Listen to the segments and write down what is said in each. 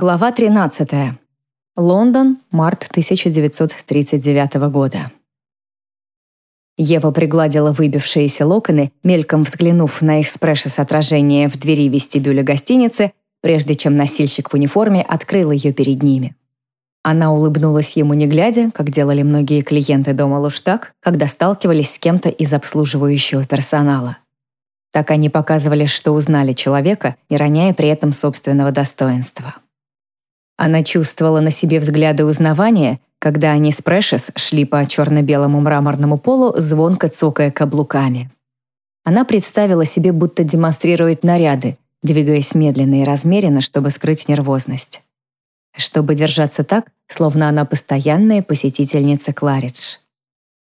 Глава 13. Лондон, март 1939 года. Ева пригладила выбившиеся локоны, мельком взглянув на их спрэшес отражение в двери вестибюля гостиницы, прежде чем носильщик в униформе открыл ее перед ними. Она улыбнулась ему не глядя, как делали многие клиенты дома Луштаг, когда сталкивались с кем-то из обслуживающего персонала. Так они показывали, что узнали человека, не роняя при этом собственного достоинства. Она чувствовала на себе взгляды узнавания, когда они с Прэшес шли по черно-белому мраморному полу, звонко цокая каблуками. Она представила себе, будто демонстрирует наряды, двигаясь медленно и размеренно, чтобы скрыть нервозность. Чтобы держаться так, словно она постоянная посетительница Кларидж.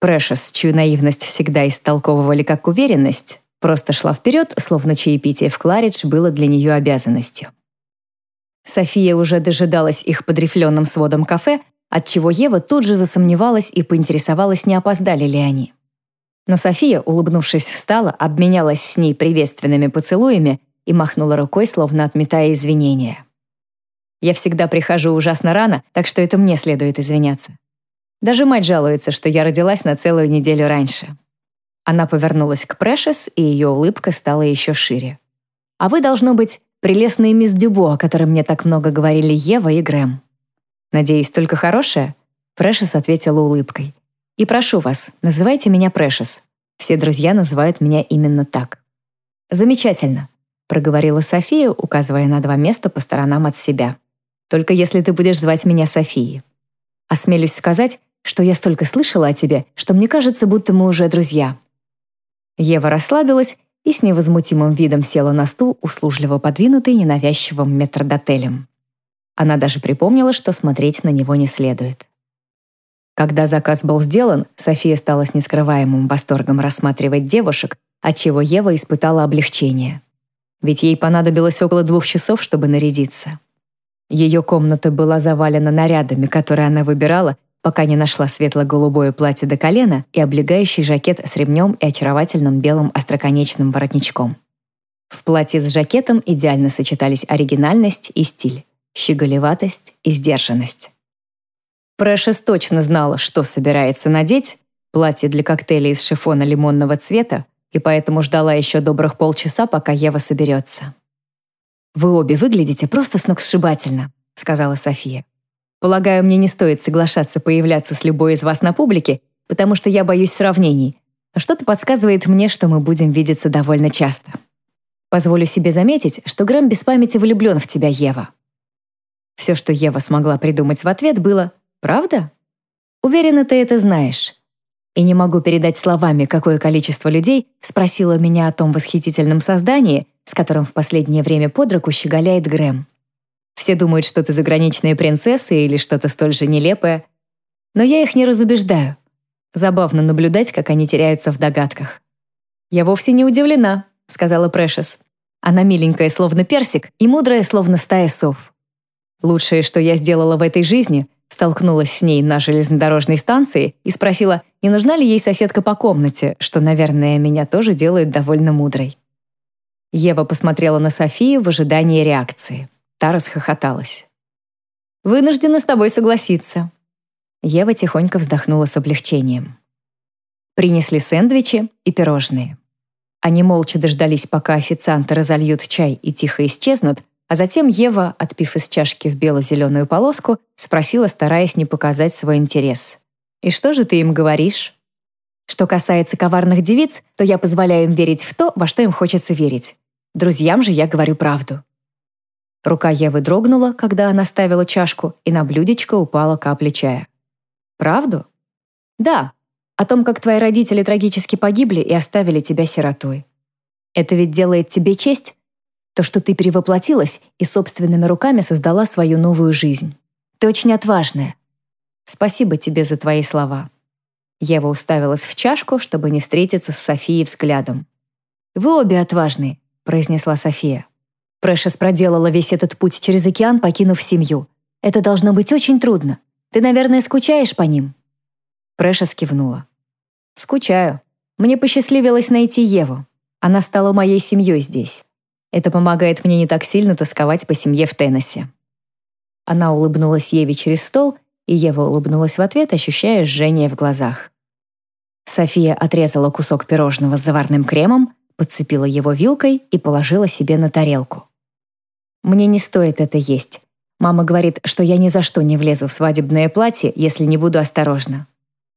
Прэшес, чью наивность всегда истолковывали как уверенность, просто шла вперед, словно чаепитие в Кларидж было для нее обязанностью. София уже дожидалась их под рифленым сводом кафе, отчего Ева тут же засомневалась и поинтересовалась, не опоздали ли они. Но София, улыбнувшись, встала, обменялась с ней приветственными поцелуями и махнула рукой, словно отметая извинения. «Я всегда прихожу ужасно рано, так что это мне следует извиняться. Даже мать жалуется, что я родилась на целую неделю раньше». Она повернулась к Прэшес, и ее улыбка стала еще шире. «А вы, должно быть, Прелестный мисс Дюбо, о которой мне так много говорили Ева и Грэм. Надеюсь, только хорошее? Прэшес ответила улыбкой. И прошу вас, называйте меня Прэшес. Все друзья называют меня именно так. Замечательно, проговорила София, указывая на два места по сторонам от себя. Только если ты будешь звать меня Софией. Осмелюсь сказать, что я столько слышала о тебе, что мне кажется, будто мы уже друзья. Ева расслабилась и с невозмутимым видом села на стул, услужливо подвинутый ненавязчивым метрдотелем. Она даже припомнила, что смотреть на него не следует. Когда заказ был сделан, София стала с нескрываемым восторгом рассматривать девушек, отчего Ева испытала облегчение. Ведь ей понадобилось около двух часов, чтобы нарядиться. Ее комната была завалена нарядами, которые она выбирала, пока не нашла светло-голубое платье до колена и облегающий жакет с ремнем и очаровательным белым остроконечным воротничком. В платье с жакетом идеально сочетались оригинальность и стиль, щеголеватость и сдержанность. Прэшес точно знала, что собирается надеть, платье для коктейля из шифона лимонного цвета, и поэтому ждала еще добрых полчаса, пока Ева соберется. «Вы обе выглядите просто сногсшибательно», — сказала София. Полагаю, мне не стоит соглашаться появляться с любой из вас на публике, потому что я боюсь сравнений. Но что-то подсказывает мне, что мы будем видеться довольно часто. Позволю себе заметить, что Грэм без памяти влюблен в тебя, Ева. Все, что Ева смогла придумать в ответ, было «Правда?» Уверена, ты это знаешь. И не могу передать словами, какое количество людей спросило меня о том восхитительном создании, с которым в последнее время под руку щеголяет Грэм. Все думают, что ты заграничная принцесса или что-то столь же нелепое. Но я их не разубеждаю. Забавно наблюдать, как они теряются в догадках. «Я вовсе не удивлена», — сказала Прэшес. «Она миленькая, словно персик, и мудрая, словно стая сов. Лучшее, что я сделала в этой жизни, столкнулась с ней на железнодорожной станции и спросила, не нужна ли ей соседка по комнате, что, наверное, меня тоже делает довольно мудрой». Ева посмотрела на Софию в ожидании реакции. Та расхохоталась. «Вынуждена с тобой согласиться». Ева тихонько вздохнула с облегчением. Принесли сэндвичи и пирожные. Они молча дождались, пока официанты разольют чай и тихо исчезнут, а затем Ева, отпив из чашки в бело-зеленую полоску, спросила, стараясь не показать свой интерес. «И что же ты им говоришь?» «Что касается коварных девиц, то я позволяю им верить в то, во что им хочется верить. Друзьям же я говорю правду. Рука Евы дрогнула, когда она ставила чашку, и на блюдечко упала капля чая. «Правду?» «Да. О том, как твои родители трагически погибли и оставили тебя сиротой. Это ведь делает тебе честь? То, что ты перевоплотилась и собственными руками создала свою новую жизнь. Ты очень отважная. Спасибо тебе за твои слова». Ева уставилась в чашку, чтобы не встретиться с Софией взглядом. «Вы обе отважные», — произнесла София. Прэшес проделала весь этот путь через океан, покинув семью. Это должно быть очень трудно. Ты, наверное, скучаешь по ним?» Прэшес кивнула. «Скучаю. Мне посчастливилось найти Еву. Она стала моей семьей здесь. Это помогает мне не так сильно тосковать по семье в Теннессе». Она улыбнулась Еве через стол, и Ева улыбнулась в ответ, ощущая жжение в глазах. София отрезала кусок пирожного с заварным кремом, подцепила его вилкой и положила себе на тарелку. «Мне не стоит это есть. Мама говорит, что я ни за что не влезу в свадебное платье, если не буду осторожна».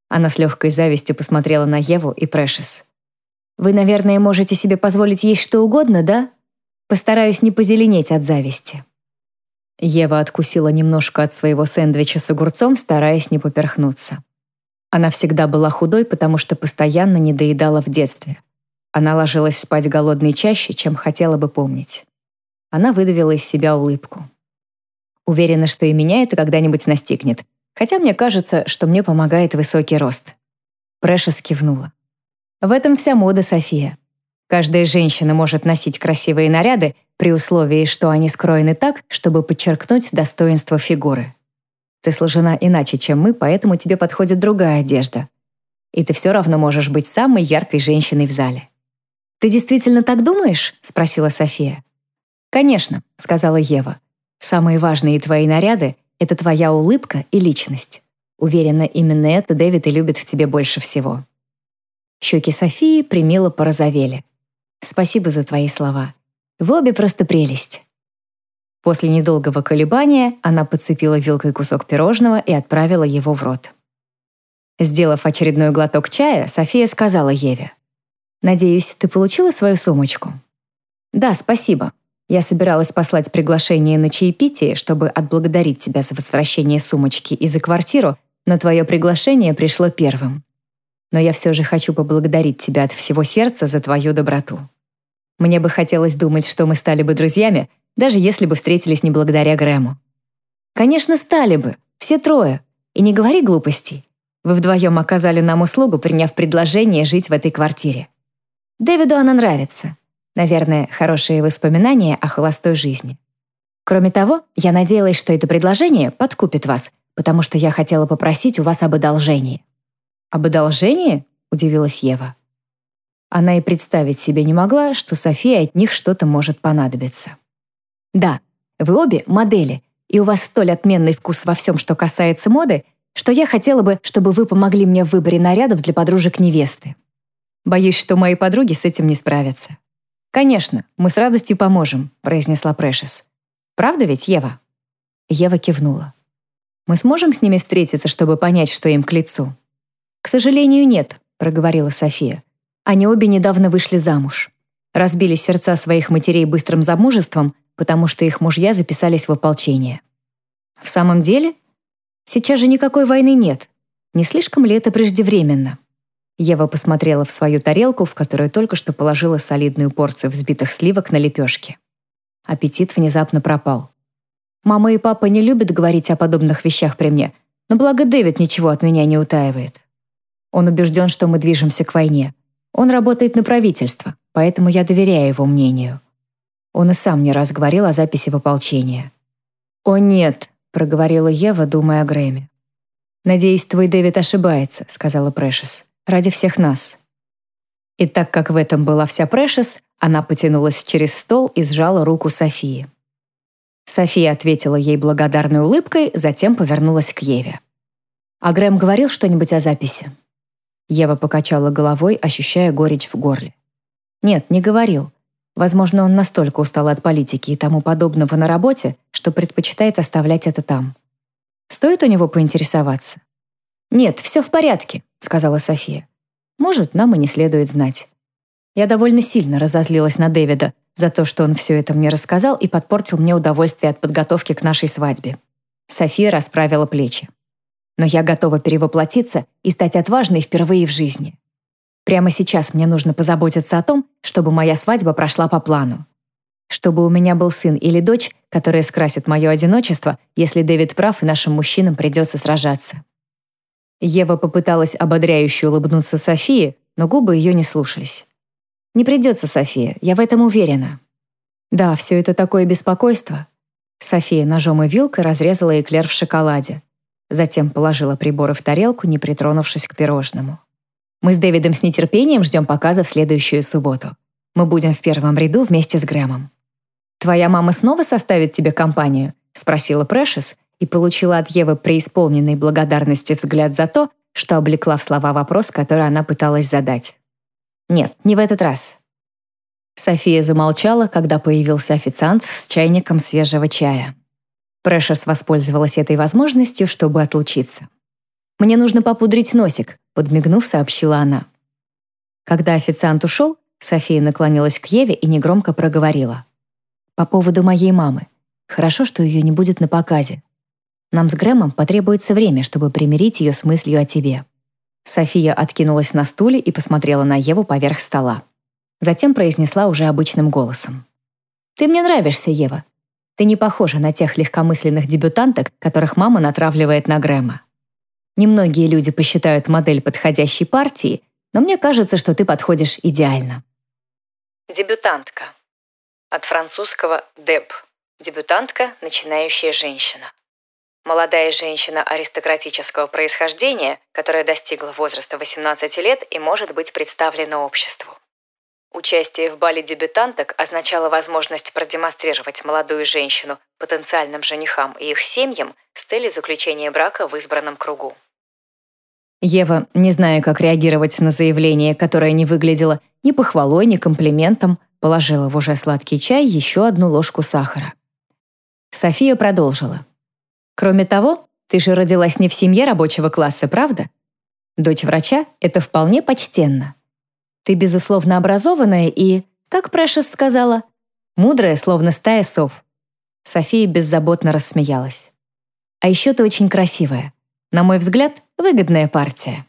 Она с легкой завистью посмотрела на Еву и Прэшес. «Вы, наверное, можете себе позволить есть что угодно, да? Постараюсь не позеленеть от зависти». Ева откусила немножко от своего сэндвича с огурцом, стараясь не поперхнуться. Она всегда была худой, потому что постоянно недоедала в детстве. Она ложилась спать голодной чаще, чем хотела бы помнить. Она выдавила из себя улыбку. Уверена, что и меня это когда-нибудь настигнет, хотя мне кажется, что мне помогает высокий рост. Прэшес кивнула. В этом вся мода, София. Каждая женщина может носить красивые наряды при условии, что они скроены так, чтобы подчеркнуть достоинство фигуры. Ты сложена иначе, чем мы, поэтому тебе подходит другая одежда. И ты все равно можешь быть самой яркой женщиной в зале. «Ты действительно так думаешь?» — спросила София. «Конечно», — сказала Ева. «Самые важные твои наряды — это твоя улыбка и личность. Уверена, именно это Дэвид и любит в тебе больше всего». Щеки Софии примило порозовели. Спасибо за твои слова. Вы обе просто прелесть». После недолгого колебания она подцепила вилкой кусок пирожного и отправила его в рот. Сделав очередной глоток чая, София сказала Еве. «Надеюсь, ты получила свою сумочку?» «Да, спасибо. Я собиралась послать приглашение на чаепитие, чтобы отблагодарить тебя за возвращение сумочки и за квартиру, но твое приглашение пришло первым но я все же хочу поблагодарить тебя от всего сердца за твою доброту. Мне бы хотелось думать, что мы стали бы друзьями, даже если бы встретились не благодаря Грэму. Конечно, стали бы, все трое. И не говори глупостей. Вы вдвоем оказали нам услугу, приняв предложение жить в этой квартире. Дэвиду она нравится. Наверное, хорошие воспоминания о холостой жизни. Кроме того, я надеялась, что это предложение подкупит вас, потому что я хотела попросить у вас об одолжении. «Об одолжении?» — удивилась Ева. Она и представить себе не могла, что Софии от них что-то может понадобиться. «Да, вы обе модели, и у вас столь отменный вкус во всем, что касается моды, что я хотела бы, чтобы вы помогли мне в выборе нарядов для подружек невесты. Боюсь, что мои подруги с этим не справятся». «Конечно, мы с радостью поможем», — произнесла Прэшес. «Правда ведь, Ева?» Ева кивнула. «Мы сможем с ними встретиться, чтобы понять, что им к лицу?» «К сожалению, нет», — проговорила София. Они обе недавно вышли замуж. Разбили сердца своих матерей быстрым замужеством, потому что их мужья записались в ополчение. В самом деле? Сейчас же никакой войны нет. Не слишком ли это преждевременно? Ева посмотрела в свою тарелку, в которую только что положила солидную порцию взбитых сливок на лепешке. Аппетит внезапно пропал. Мама и папа не любят говорить о подобных вещах при мне, но благо Дэвид ничего от меня не утаивает. Он убежден, что мы движемся к войне. Он работает на правительство, поэтому я доверяю его мнению. Он и сам не раз говорил о записи в ополчение. «О нет», — проговорила Ева, думая о Грэме. «Надеюсь, твой Дэвид ошибается», — сказала Прэшес. «Ради всех нас». И так как в этом была вся Прэшес, она потянулась через стол и сжала руку Софии. София ответила ей благодарной улыбкой, затем повернулась к Еве. «А Грэм говорил что-нибудь о записи?» Ева покачала головой, ощущая горечь в горле. Нет, не говорил. Возможно, он настолько устал от политики и тому подобного на работе, что предпочитает оставлять это там. Стоит у него поинтересоваться? «Нет, все в порядке», — сказала София. «Может, нам и не следует знать». Я довольно сильно разозлилась на Дэвида за то, что он все это мне рассказал и подпортил мне удовольствие от подготовки к нашей свадьбе. София расправила плечи но я готова перевоплотиться и стать отважной впервые в жизни. Прямо сейчас мне нужно позаботиться о том, чтобы моя свадьба прошла по плану. Чтобы у меня был сын или дочь, которые скрасят мое одиночество, если Дэвид прав и нашим мужчинам придется сражаться. Ева попыталась ободряюще улыбнуться Софии, но губы ее не слушались. «Не придется, София, я в этом уверена». «Да, все это такое беспокойство». София ножом и вилкой разрезала эклер в шоколаде. Затем положила приборы в тарелку, не притронувшись к пирожному. Мы с Дэвидом с нетерпением ждем показа в следующую субботу. Мы будем в первом ряду вместе с Грэмом. Твоя мама снова составит тебе компанию? — спросила Прэшес и получила от Евы преисполненной благодарности взгляд за то, что облекла в слова вопрос, который она пыталась задать. «Нет, не в этот раз». София замолчала, когда появился официант с чайником свежего чая. Прэшес воспользовалась этой возможностью, чтобы отлучиться. «Мне нужно попудрить носик», — подмигнув, сообщила она. Когда официант ушел, София наклонилась к Еве и негромко проговорила. «По поводу моей мамы. Хорошо, что ее не будет на показе. Нам с Грэмом потребуется время, чтобы примирить ее с мыслью о тебе». София откинулась на стуле и посмотрела на Еву поверх стола. Затем произнесла уже обычным голосом. «Ты мне нравишься, Ева. Ты не похожа на тех легкомысленных дебютанток, которых мама натравливает на Грэма. Немногие люди посчитают модель подходящей партии, но мне кажется, что ты подходишь идеально». Дебютантка. От французского «деб» – дебютантка, начинающая женщина. Молодая женщина аристократического происхождения, которая достигла возраста 18 лет и может быть представлена обществу. Участие в бале дебютанток означало возможность продемонстрировать молодую женщину потенциальным женихам и их семьям с целью заключения брака в избранном кругу. Ева, не зная, как реагировать на заявление, которое не выглядело ни похвалой, ни комплиментом, положила в уже сладкий чай еще одну ложку сахара. София продолжила. «Кроме того, ты же родилась не в семье рабочего класса, правда? Дочь врача — это вполне почтенно. Ты, безусловно, образованная и, как Прэшес сказала, мудрая, словно стая сов». София беззаботно рассмеялась. «А еще ты очень красивая. На мой взгляд, выгодная партия».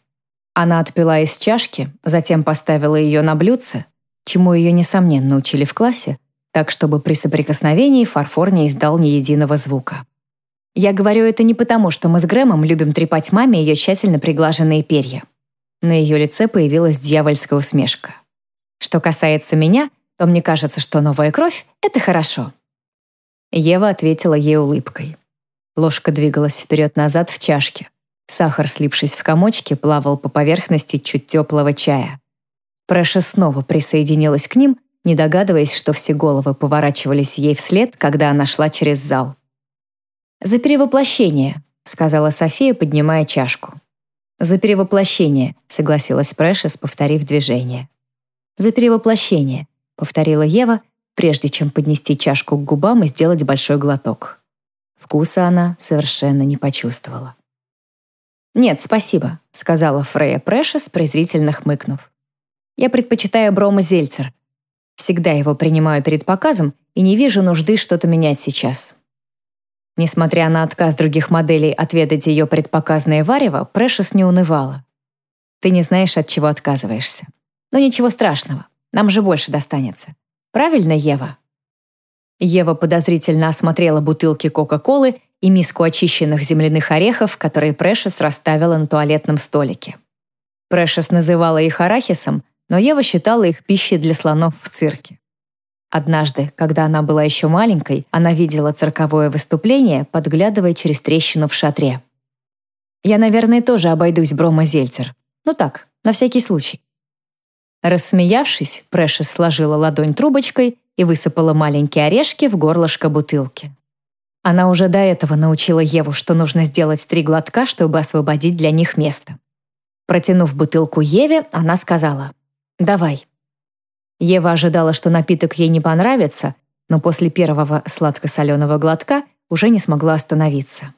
Она отпила из чашки, затем поставила ее на блюдце, чему ее, несомненно, учили в классе, так чтобы при соприкосновении фарфор не издал ни единого звука. Я говорю это не потому, что мы с Грэмом любим трепать маме ее тщательно приглаженные перья. На ее лице появилась дьявольская усмешка. Что касается меня, то мне кажется, что новая кровь — это хорошо. Ева ответила ей улыбкой. Ложка двигалась вперед-назад в чашке. Сахар, слипшись в комочки, плавал по поверхности чуть теплого чая. Прэша снова присоединилась к ним, не догадываясь, что все головы поворачивались ей вслед, когда она шла через зал. «За перевоплощение», — сказала София, поднимая чашку. «За перевоплощение», — согласилась Прэшес, повторив движение. «За перевоплощение», — повторила Ева, прежде чем поднести чашку к губам и сделать большой глоток. Вкуса она совершенно не почувствовала. «Нет, спасибо», — сказала Фрея Прэшес, презрительно хмыкнув. «Я предпочитаю Брома Зельцер. Всегда его принимаю перед показом и не вижу нужды что-то менять сейчас». Несмотря на отказ других моделей отведать ее предпоказное варево, Прэшес не унывала. «Ты не знаешь, от чего отказываешься. Но ничего страшного, нам же больше достанется. Правильно, Ева?» Ева подозрительно осмотрела бутылки Кока-Колы и миску очищенных земляных орехов, которые Прэшес расставила на туалетном столике. Прэшес называла их арахисом, но Ева считала их пищей для слонов в цирке. Однажды, когда она была еще маленькой, она видела цирковое выступление, подглядывая через трещину в шатре. «Я, наверное, тоже обойдусь Брома Зельцер. Ну так, на всякий случай». Рассмеявшись, Прэшес сложила ладонь трубочкой и высыпала маленькие орешки в горлышко бутылки. Она уже до этого научила Еву, что нужно сделать три глотка, чтобы освободить для них место. Протянув бутылку Еве, она сказала «Давай». Ева ожидала, что напиток ей не понравится, но после первого сладко-соленого глотка уже не смогла остановиться.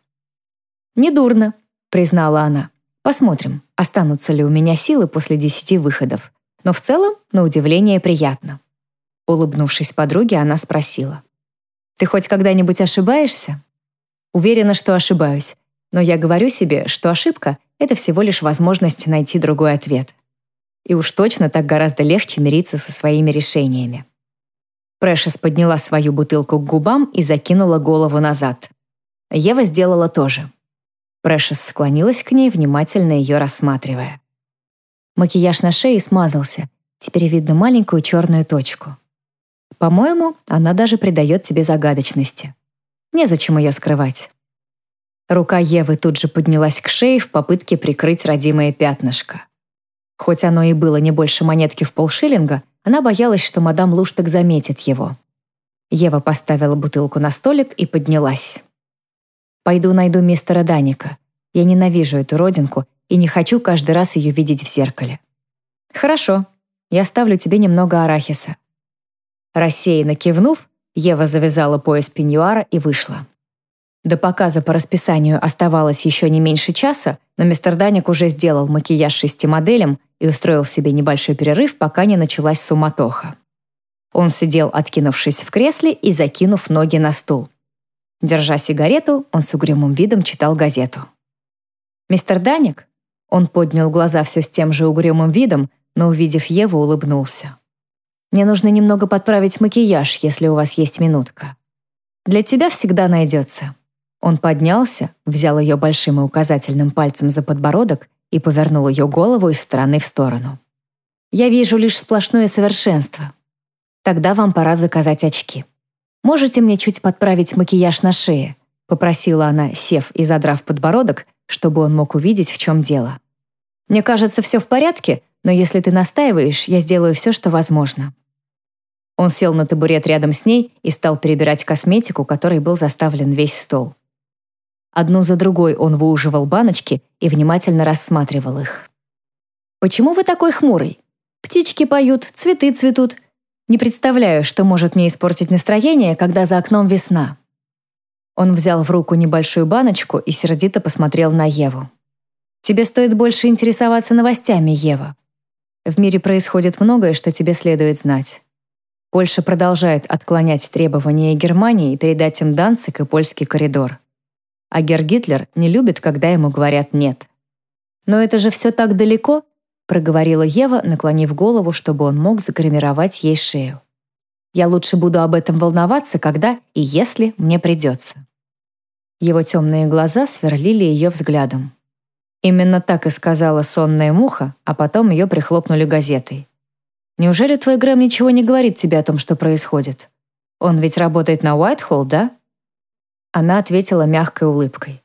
«Недурно», — признала она. «Посмотрим, останутся ли у меня силы после десяти выходов. Но в целом, на удивление, приятно». Улыбнувшись подруге, она спросила. «Ты хоть когда-нибудь ошибаешься?» «Уверена, что ошибаюсь. Но я говорю себе, что ошибка — это всего лишь возможность найти другой ответ. И уж точно так гораздо легче мириться со своими решениями». Прэшес подняла свою бутылку к губам и закинула голову назад. Ева сделала то же. Прэшес склонилась к ней, внимательно ее рассматривая. Макияж на шее смазался. Теперь видно маленькую черную точку. По-моему, она даже придает тебе загадочности. Незачем ее скрывать. Рука Евы тут же поднялась к шее в попытке прикрыть родимое пятнышко. Хоть оно и было не больше монетки в полшиллинга, она боялась, что мадам Луштаг заметит его. Ева поставила бутылку на столик и поднялась. Пойду найду мистера Даника. Я ненавижу эту родинку и не хочу каждый раз ее видеть в зеркале. Хорошо, я ставлю тебе немного арахиса. Рассеянно кивнув, Ева завязала пояс пеньюара и вышла. До показа по расписанию оставалось еще не меньше часа, но мистер Даник уже сделал макияж шести моделям и устроил себе небольшой перерыв, пока не началась суматоха. Он сидел, откинувшись в кресле и закинув ноги на стул. Держа сигарету, он с угрюмым видом читал газету. «Мистер Даник?» Он поднял глаза все с тем же угрюмым видом, но, увидев Еву, улыбнулся. «Мне нужно немного подправить макияж, если у вас есть минутка. Для тебя всегда найдется». Он поднялся, взял ее большим и указательным пальцем за подбородок и повернул ее голову из стороны в сторону. «Я вижу лишь сплошное совершенство. Тогда вам пора заказать очки. Можете мне чуть подправить макияж на шее?» попросила она, сев и задрав подбородок, чтобы он мог увидеть, в чем дело. «Мне кажется, все в порядке, но если ты настаиваешь, я сделаю все, что возможно». Он сел на табурет рядом с ней и стал перебирать косметику, которой был заставлен весь стол. Одну за другой он выуживал баночки и внимательно рассматривал их. «Почему вы такой хмурый? Птички поют, цветы цветут. Не представляю, что может мне испортить настроение, когда за окном весна». Он взял в руку небольшую баночку и сердито посмотрел на Еву. «Тебе стоит больше интересоваться новостями, Ева. В мире происходит многое, что тебе следует знать. Польша продолжает отклонять требования Германии передать им Данцик и польский коридор а Герр Гитлер не любит, когда ему говорят «нет». «Но это же все так далеко», — проговорила Ева, наклонив голову, чтобы он мог загримировать ей шею. «Я лучше буду об этом волноваться, когда и если мне придется». Его темные глаза сверлили ее взглядом. Именно так и сказала сонная муха, а потом ее прихлопнули газетой. «Неужели твой Грэм ничего не говорит тебе о том, что происходит? Он ведь работает на Уайтхолл, да?» Она ответила мягкой улыбкой.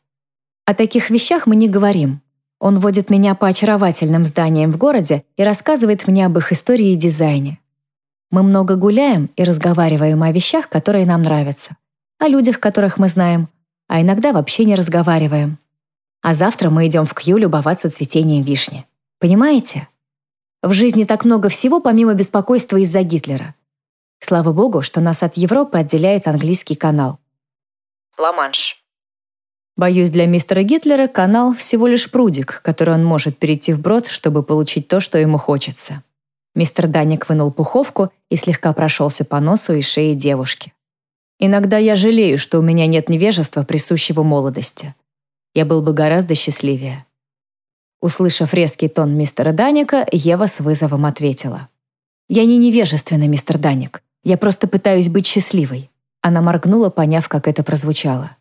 «О таких вещах мы не говорим. Он водит меня по очаровательным зданиям в городе и рассказывает мне об их истории и дизайне. Мы много гуляем и разговариваем о вещах, которые нам нравятся, о людях, которых мы знаем, а иногда вообще не разговариваем. А завтра мы идем в Кью любоваться цветением вишни. Понимаете? В жизни так много всего, помимо беспокойства из-за Гитлера. Слава богу, что нас от Европы отделяет английский канал. Ла-Манш. Боюсь, для мистера Гитлера канал всего лишь прудик, который он может перейти вброд, чтобы получить то, что ему хочется. Мистер Даник вынул пуховку и слегка прошелся по носу и шее девушки. «Иногда я жалею, что у меня нет невежества, присущего молодости. Я был бы гораздо счастливее». Услышав резкий тон мистера Даника, Ева с вызовом ответила. «Я не невежественный, мистер Даник. Я просто пытаюсь быть счастливой. Она моргнула, поняв, как это прозвучало.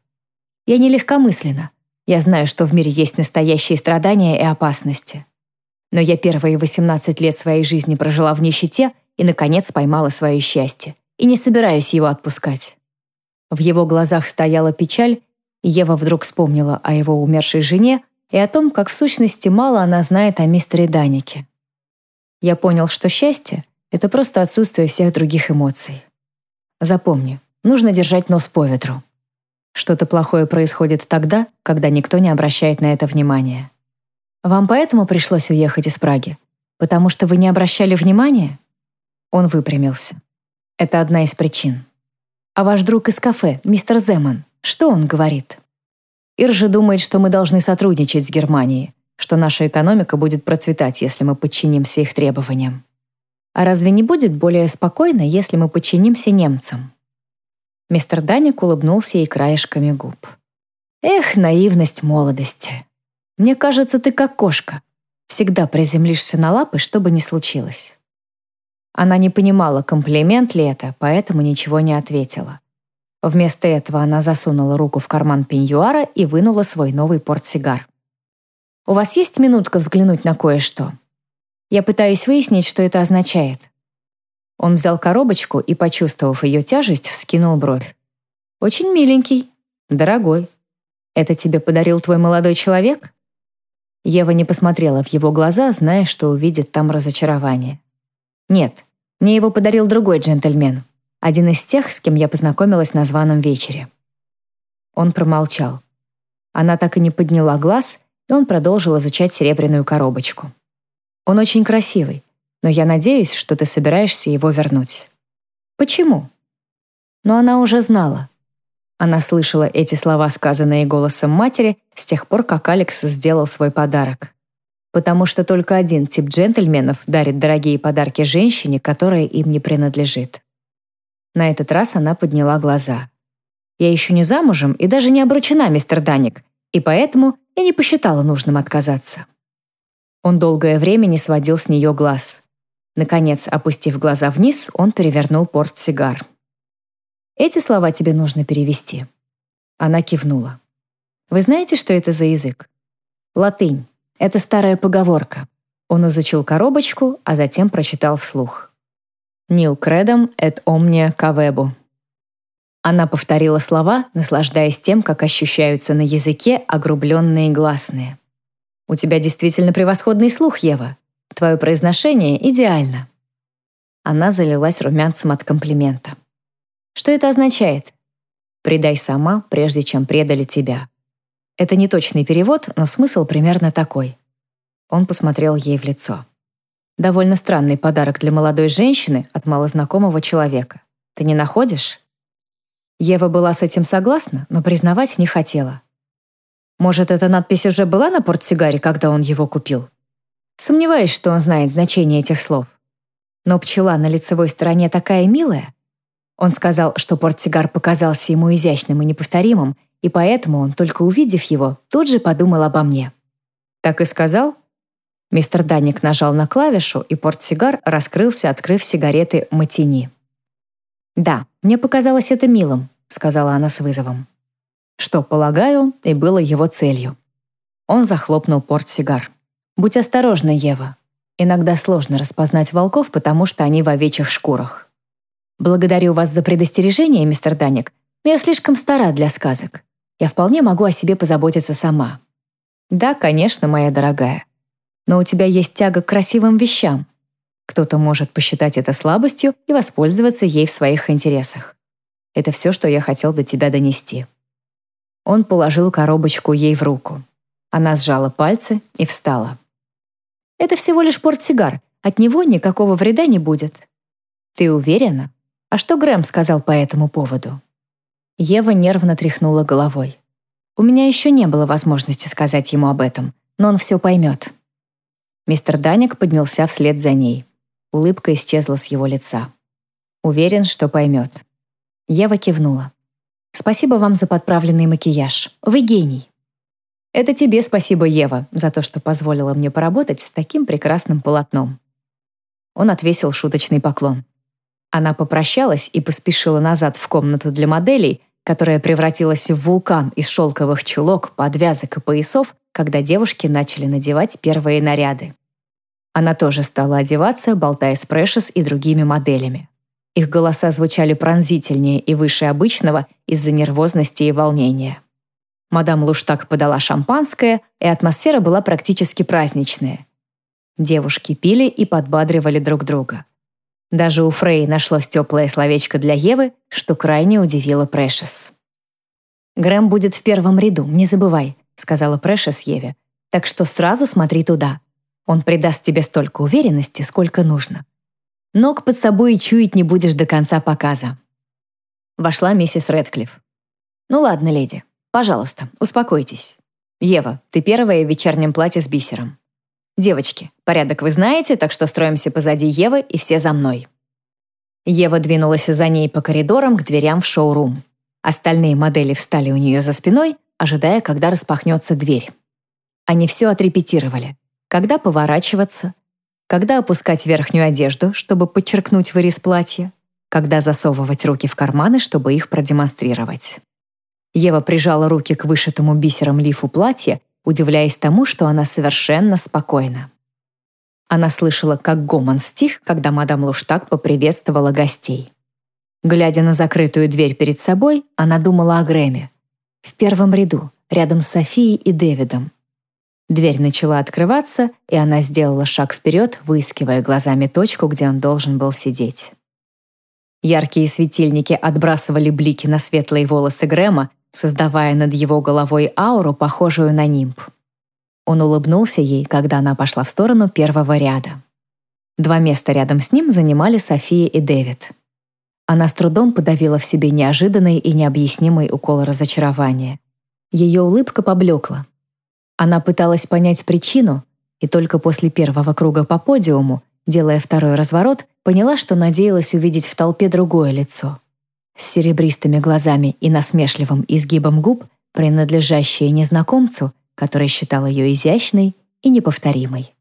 «Я не легкомысленна. Я знаю, что в мире есть настоящие страдания и опасности. Но я первые 18 лет своей жизни прожила в нищете и, наконец, поймала свое счастье. И не собираюсь его отпускать». В его глазах стояла печаль, и Ева вдруг вспомнила о его умершей жене и о том, как в сущности мало она знает о мистере Данике. Я понял, что счастье — это просто отсутствие всех других эмоций. Запомни, Нужно держать нос по ветру. Что-то плохое происходит тогда, когда никто не обращает на это внимания. Вам поэтому пришлось уехать из Праги? Потому что вы не обращали внимания? Он выпрямился. Это одна из причин. А ваш друг из кафе, мистер Земан, что он говорит? Иржа думает, что мы должны сотрудничать с Германией, что наша экономика будет процветать, если мы подчинимся их требованиям. А разве не будет более спокойно, если мы подчинимся немцам? Мистер Даник улыбнулся ей краешками губ. «Эх, наивность молодости. Мне кажется, ты как кошка. Всегда приземлишься на лапы, что бы ни случилось». Она не понимала, комплимент ли это, поэтому ничего не ответила. Вместо этого она засунула руку в карман пеньюара и вынула свой новый портсигар. «У вас есть минутка взглянуть на кое-что? Я пытаюсь выяснить, что это означает». Он взял коробочку и, почувствовав ее тяжесть, вскинул бровь. «Очень миленький. Дорогой. Это тебе подарил твой молодой человек?» Ева не посмотрела в его глаза, зная, что увидит там разочарование. «Нет, мне его подарил другой джентльмен, один из тех, с кем я познакомилась на званом вечере». Он промолчал. Она так и не подняла глаз, и он продолжил изучать серебряную коробочку. «Он очень красивый, но я надеюсь, что ты собираешься его вернуть». «Почему?» Но она уже знала. Она слышала эти слова, сказанные голосом матери, с тех пор, как Алекс сделал свой подарок. Потому что только один тип джентльменов дарит дорогие подарки женщине, которая им не принадлежит. На этот раз она подняла глаза. «Я еще не замужем и даже не обручена, мистер Даник, и поэтому я не посчитала нужным отказаться». Он долгое время не сводил с нее глаз. Наконец, опустив глаза вниз, он перевернул портсигар. Эти слова тебе нужно перевести». Она кивнула. «Вы знаете, что это за язык?» «Латынь. Это старая поговорка». Он изучил коробочку, а затем прочитал вслух. «Нил кредом et omnia cavebo». Она повторила слова, наслаждаясь тем, как ощущаются на языке огрубленные гласные. «У тебя действительно превосходный слух, Ева. Твое произношение идеально». Она залилась румянцем от комплимента. Что это означает? «Предай сама, прежде чем предали тебя». Это не точный перевод, но смысл примерно такой. Он посмотрел ей в лицо. Довольно странный подарок для молодой женщины от малознакомого человека. Ты не находишь? Ева была с этим согласна, но признавать не хотела. Может, эта надпись уже была на портсигаре, когда он его купил? Сомневаюсь, что он знает значение этих слов. Но пчела на лицевой стороне такая милая, он сказал, что портсигар показался ему изящным и неповторимым, и поэтому он, только увидев его, тут же подумал обо мне. «Так и сказал?» Мистер Данник нажал на клавишу, и портсигар раскрылся, открыв сигареты Матини. «Да, мне показалось это милым», — сказала она с вызовом. Что, полагаю, и было его целью. Он захлопнул портсигар. «Будь осторожна, Ева. Иногда сложно распознать волков, потому что они в овечьих шкурах. Благодарю вас за предостережение, мистер Даник, но я слишком стара для сказок. Я вполне могу о себе позаботиться сама. Да, конечно, моя дорогая. Но у тебя есть тяга к красивым вещам. Кто-то может посчитать это слабостью и воспользоваться ей в своих интересах. Это все, что я хотел до тебя донести. Он положил коробочку ей в руку. Она сжала пальцы и встала. Это всего лишь портсигар. От него никакого вреда не будет. Ты уверена? А что Грэм сказал по этому поводу? Ева нервно тряхнула головой. У меня еще не было возможности сказать ему об этом, но он все поймет. Мистер Даник поднялся вслед за ней. Улыбка исчезла с его лица. Уверен, что поймет. Ева кивнула. «Спасибо вам за подправленный макияж. Вы гений». «Это тебе спасибо, Ева, за то, что позволила мне поработать с таким прекрасным полотном». Он отвесил шуточный поклон. Она попрощалась и поспешила назад в комнату для моделей, которая превратилась в вулкан из шелковых чулок, подвязок и поясов, когда девушки начали надевать первые наряды. Она тоже стала одеваться, болтая с Прэшес и другими моделями. Их голоса звучали пронзительнее и выше обычного из-за нервозности и волнения. Мадам Луштак подала шампанское, и атмосфера была практически праздничная. Девушки пили и подбадривали друг друга. Даже у Фрей нашлось теплое словечко для Евы, что крайне удивило Прэшес. «Грэм будет в первом ряду, не забывай», — сказала Прэшес Еве. «Так что сразу смотри туда. Он придаст тебе столько уверенности, сколько нужно. Ног под собой чуять не будешь до конца показа». Вошла миссис Рэдклифф. «Ну ладно, леди, пожалуйста, успокойтесь. Ева, ты первая в вечернем платье с бисером. «Девочки, порядок вы знаете, так что строимся позади Евы и все за мной». Ева двинулась за ней по коридорам к дверям в шоу-рум. Остальные модели встали у нее за спиной, ожидая, когда распахнется дверь. Они все отрепетировали. Когда поворачиваться, когда опускать верхнюю одежду, чтобы подчеркнуть вырез платья, когда засовывать руки в карманы, чтобы их продемонстрировать. Ева прижала руки к вышитому бисером лифу платья удивляясь тому, что она совершенно спокойна. Она слышала, как гомон стих, когда мадам Луштаг поприветствовала гостей. Глядя на закрытую дверь перед собой, она думала о Грэме. В первом ряду, рядом с Софией и Дэвидом. Дверь начала открываться, и она сделала шаг вперед, выискивая глазами точку, где он должен был сидеть. Яркие светильники отбрасывали блики на светлые волосы Грэма, создавая над его головой ауру, похожую на нимб. Он улыбнулся ей, когда она пошла в сторону первого ряда. Два места рядом с ним занимали София и Дэвид. Она с трудом подавила в себе неожиданный и необъяснимый укол разочарования. Ее улыбка поблекла. Она пыталась понять причину, и только после первого круга по подиуму, делая второй разворот, поняла, что надеялась увидеть в толпе другое лицо. С серебристыми глазами и насмешливым изгибом губ, принадлежащее незнакомцу, который считал ее изящной и неповторимой.